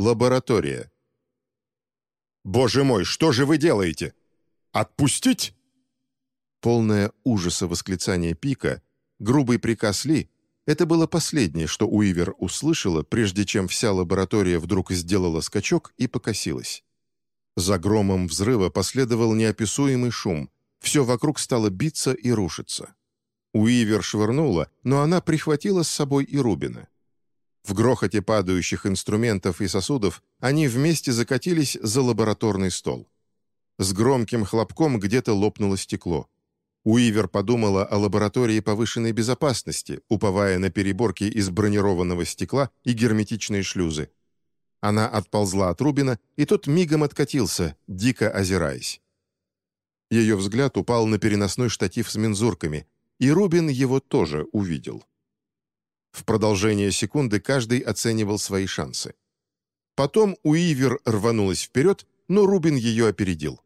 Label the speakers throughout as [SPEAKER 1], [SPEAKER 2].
[SPEAKER 1] Лаборатория. «Боже мой, что же вы делаете? Отпустить?» Полное ужаса восклицание Пика, грубый приказ Ли — это было последнее, что Уивер услышала, прежде чем вся лаборатория вдруг сделала скачок и покосилась. За громом взрыва последовал неописуемый шум, все вокруг стало биться и рушиться. Уивер швырнула, но она прихватила с собой и Рубина. В грохоте падающих инструментов и сосудов они вместе закатились за лабораторный стол. С громким хлопком где-то лопнуло стекло. Уивер подумала о лаборатории повышенной безопасности, уповая на переборки из бронированного стекла и герметичные шлюзы. Она отползла от Рубина, и тот мигом откатился, дико озираясь. Ее взгляд упал на переносной штатив с мензурками, и Рубин его тоже увидел. В продолжение секунды каждый оценивал свои шансы. Потом Уивер рванулась вперед, но Рубин ее опередил.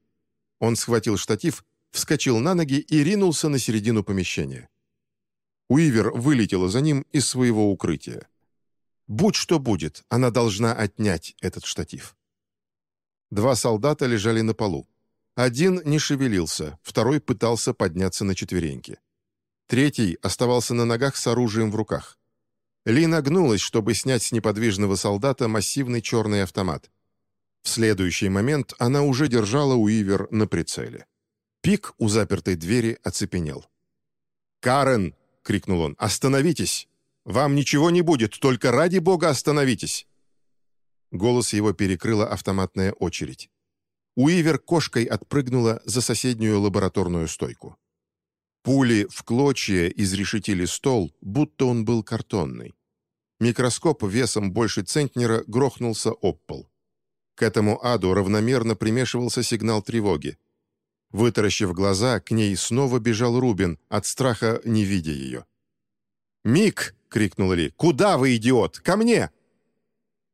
[SPEAKER 1] Он схватил штатив, вскочил на ноги и ринулся на середину помещения. Уивер вылетела за ним из своего укрытия. Будь что будет, она должна отнять этот штатив. Два солдата лежали на полу. Один не шевелился, второй пытался подняться на четвереньки. Третий оставался на ногах с оружием в руках. Ли нагнулась, чтобы снять с неподвижного солдата массивный черный автомат. В следующий момент она уже держала Уивер на прицеле. Пик у запертой двери оцепенел. «Карен!» — крикнул он. «Остановитесь! Вам ничего не будет, только ради бога остановитесь!» Голос его перекрыла автоматная очередь. Уивер кошкой отпрыгнула за соседнюю лабораторную стойку. Пули в клочья изрешетили стол, будто он был картонный. Микроскоп весом больше центнера грохнулся об пол. К этому аду равномерно примешивался сигнал тревоги. Вытаращив глаза, к ней снова бежал Рубин, от страха не видя ее. «Мик!» — крикнула Ли. «Куда вы, идиот? Ко мне!»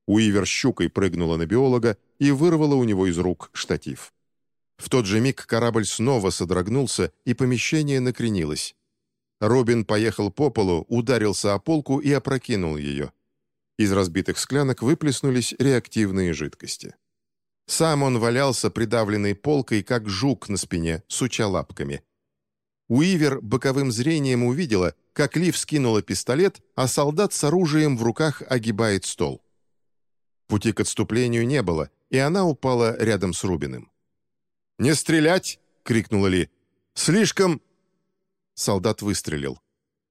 [SPEAKER 1] Уивер щукой прыгнула на биолога и вырвала у него из рук штатив. В тот же миг корабль снова содрогнулся, и помещение накренилось. Робин поехал по полу, ударился о полку и опрокинул ее. Из разбитых склянок выплеснулись реактивные жидкости. Сам он валялся придавленной полкой, как жук на спине, суча лапками. Уивер боковым зрением увидела, как Лив скинула пистолет, а солдат с оружием в руках огибает стол. Пути к отступлению не было, и она упала рядом с Рубиным. «Не стрелять!» — крикнула Ли. «Слишком...» Солдат выстрелил.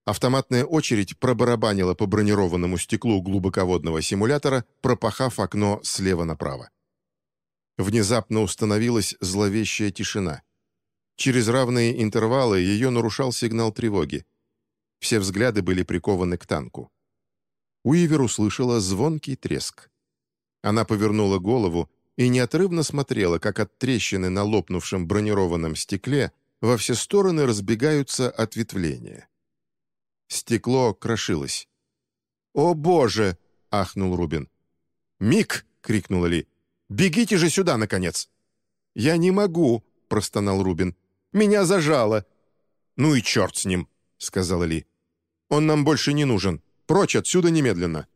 [SPEAKER 1] Автоматная очередь пробарабанила по бронированному стеклу глубоководного симулятора, пропахав окно слева направо. Внезапно установилась зловещая тишина. Через равные интервалы ее нарушал сигнал тревоги. Все взгляды были прикованы к танку. Уивер услышала звонкий треск. Она повернула голову и неотрывно смотрела, как от трещины на лопнувшем бронированном стекле во все стороны разбегаются ответвления. Стекло крошилось. «О, Боже!» — ахнул Рубин. «Мик!» — крикнула Ли. «Бегите же сюда, наконец!» «Я не могу!» — простонал Рубин. «Меня зажало!» «Ну и черт с ним!» — сказала Ли. «Он нам больше не нужен. Прочь отсюда немедленно!»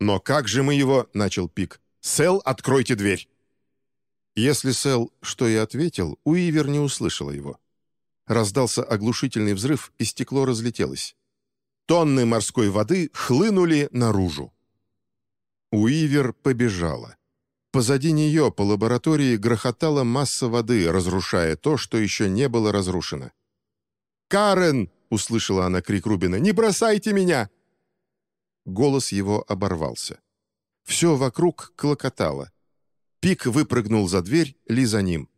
[SPEAKER 1] «Но как же мы его...» — начал Пик. «Сэл, откройте дверь!» Если Сэл что и ответил, Уивер не услышала его. Раздался оглушительный взрыв, и стекло разлетелось. Тонны морской воды хлынули наружу. Уивер побежала. Позади нее по лаборатории грохотала масса воды, разрушая то, что еще не было разрушено. «Карен!» — услышала она крик Рубина. «Не бросайте меня!» Голос его оборвался. Все вокруг клокотало. Пик выпрыгнул за дверь, Ли за ним.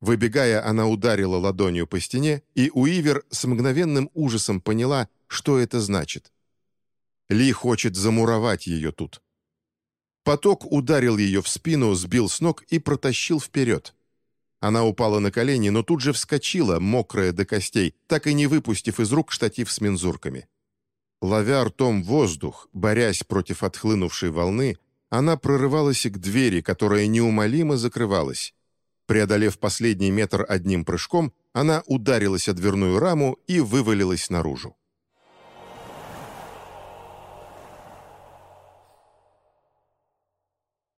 [SPEAKER 1] Выбегая, она ударила ладонью по стене, и Уивер с мгновенным ужасом поняла, что это значит. Ли хочет замуровать ее тут. Поток ударил ее в спину, сбил с ног и протащил вперед. Она упала на колени, но тут же вскочила, мокрая до костей, так и не выпустив из рук штатив с мензурками. Ловя ртом воздух, борясь против отхлынувшей волны, она прорывалась к двери, которая неумолимо закрывалась. Преодолев последний метр одним прыжком, она ударилась о дверную раму и вывалилась наружу.